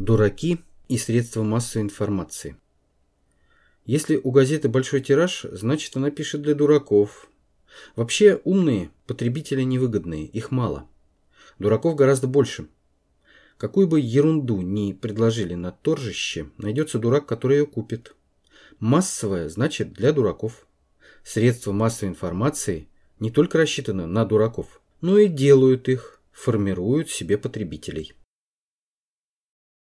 Дураки и средства массовой информации. Если у газеты большой тираж, значит она пишет для дураков. Вообще умные потребители невыгодные, их мало. Дураков гораздо больше. Какую бы ерунду ни предложили на торжище, найдется дурак, который ее купит. Массовая значит для дураков. Средства массовой информации не только рассчитаны на дураков, но и делают их, формируют себе потребителей.